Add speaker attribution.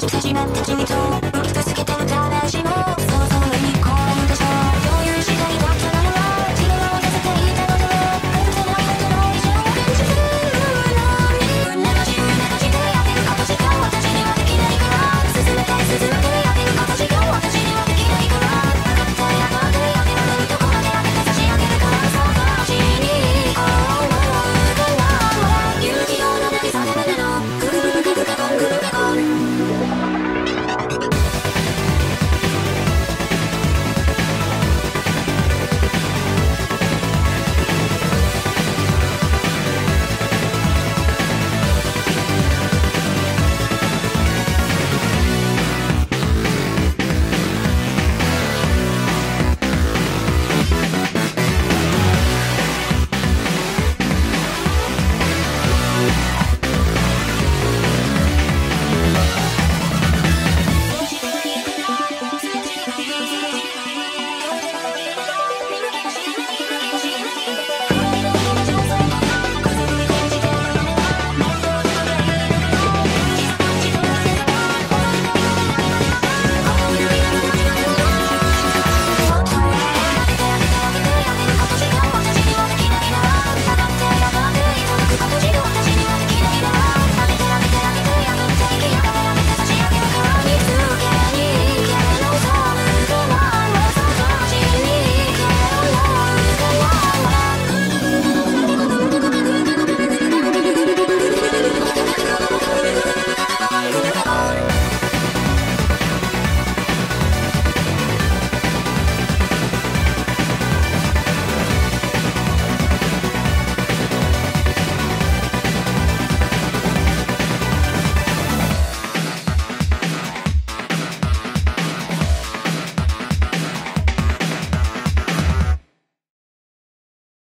Speaker 1: してしまった君と